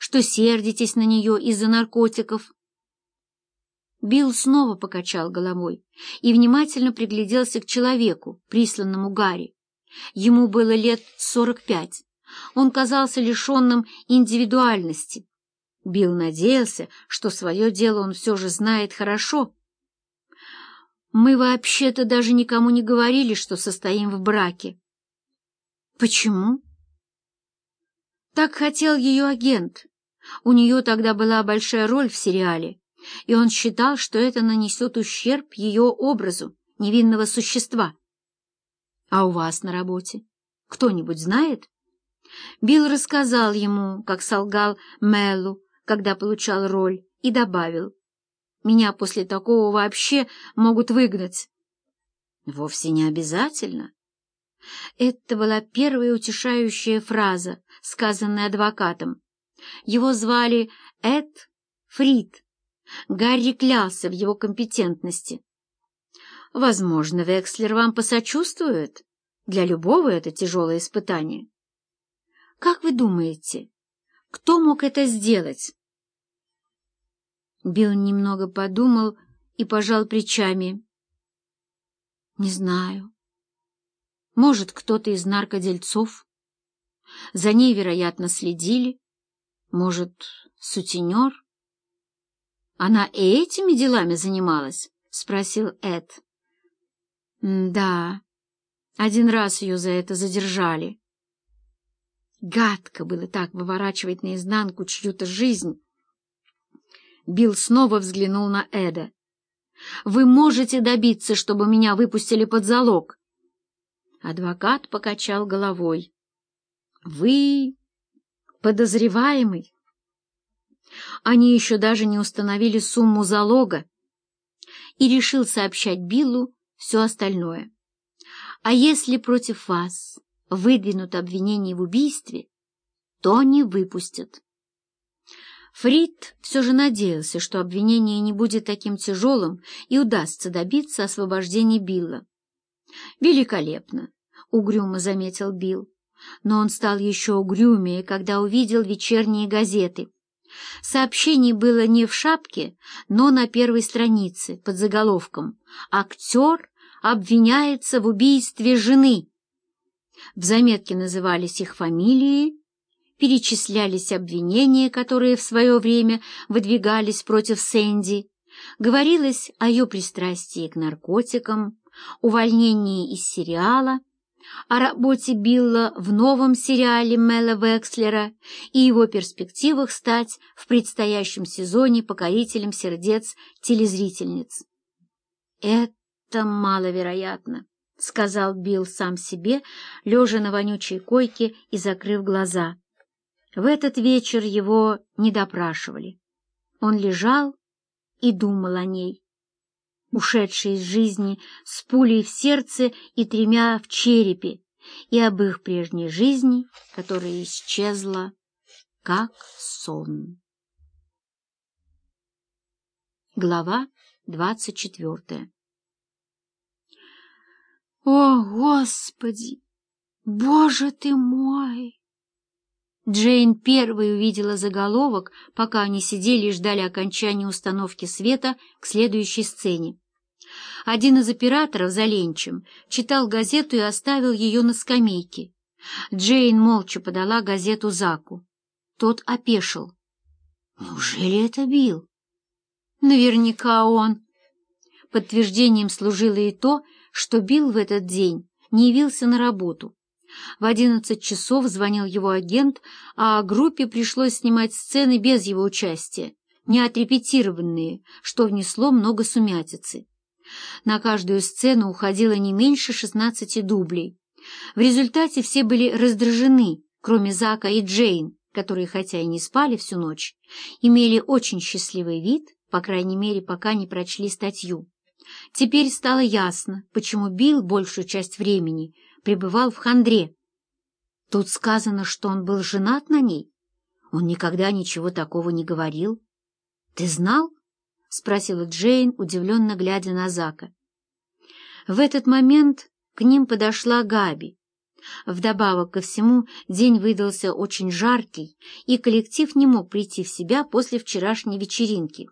что сердитесь на нее из-за наркотиков?» Билл снова покачал головой и внимательно пригляделся к человеку, присланному Гарри. Ему было лет сорок пять. Он казался лишенным индивидуальности. Билл надеялся, что свое дело он все же знает хорошо. «Мы вообще-то даже никому не говорили, что состоим в браке». «Почему?» Так хотел ее агент. У нее тогда была большая роль в сериале, и он считал, что это нанесет ущерб ее образу невинного существа. А у вас на работе? Кто-нибудь знает? Билл рассказал ему, как солгал Меллу, когда получал роль, и добавил. Меня после такого вообще могут выгнать. Вовсе не обязательно. Это была первая утешающая фраза, сказанная адвокатом. Его звали Эд Фрид. Гарри клялся в его компетентности. Возможно, Векслер вам посочувствует. Для любого это тяжелое испытание. Как вы думаете, кто мог это сделать? Билл немного подумал и пожал плечами. Не знаю. Может, кто-то из наркодельцов? За ней, вероятно, следили. Может, сутенер? Она и этими делами занималась? — спросил Эд. — Да. Один раз ее за это задержали. Гадко было так выворачивать наизнанку чью-то жизнь. Билл снова взглянул на Эда. «Вы можете добиться, чтобы меня выпустили под залог?» Адвокат покачал головой. «Вы подозреваемый?» Они еще даже не установили сумму залога и решил сообщать Биллу все остальное. «А если против вас выдвинут обвинение в убийстве, то не выпустят». Фрид все же надеялся, что обвинение не будет таким тяжелым и удастся добиться освобождения Билла. «Великолепно!» — угрюмо заметил Билл. Но он стал еще угрюмее, когда увидел вечерние газеты. Сообщение было не в шапке, но на первой странице под заголовком «Актер обвиняется в убийстве жены». В заметке назывались их фамилии, перечислялись обвинения, которые в свое время выдвигались против Сэнди, говорилось о ее пристрастии к наркотикам, увольнении из сериала, о работе Билла в новом сериале Мэла Векслера и его перспективах стать в предстоящем сезоне покорителем сердец телезрительниц. «Это маловероятно», — сказал Билл сам себе, лежа на вонючей койке и закрыв глаза. В этот вечер его не допрашивали. Он лежал и думал о ней ушедшей из жизни с пулей в сердце и тремя в черепе, и об их прежней жизни, которая исчезла, как сон. Глава двадцать четвертая «О, Господи! Боже ты мой!» Джейн первой увидела заголовок, пока они сидели и ждали окончания установки света к следующей сцене. Один из операторов за ленчем читал газету и оставил ее на скамейке. Джейн молча подала газету Заку. Тот опешил. «Неужели это Билл?» «Наверняка он». Подтверждением служило и то, что Билл в этот день не явился на работу. В одиннадцать часов звонил его агент, а группе пришлось снимать сцены без его участия, не отрепетированные, что внесло много сумятицы. На каждую сцену уходило не меньше шестнадцати дублей. В результате все были раздражены, кроме Зака и Джейн, которые, хотя и не спали всю ночь, имели очень счастливый вид, по крайней мере, пока не прочли статью. Теперь стало ясно, почему Билл большую часть времени пребывал в хандре. Тут сказано, что он был женат на ней. Он никогда ничего такого не говорил. Ты знал? — спросила Джейн, удивленно глядя на Зака. В этот момент к ним подошла Габи. Вдобавок ко всему, день выдался очень жаркий, и коллектив не мог прийти в себя после вчерашней вечеринки.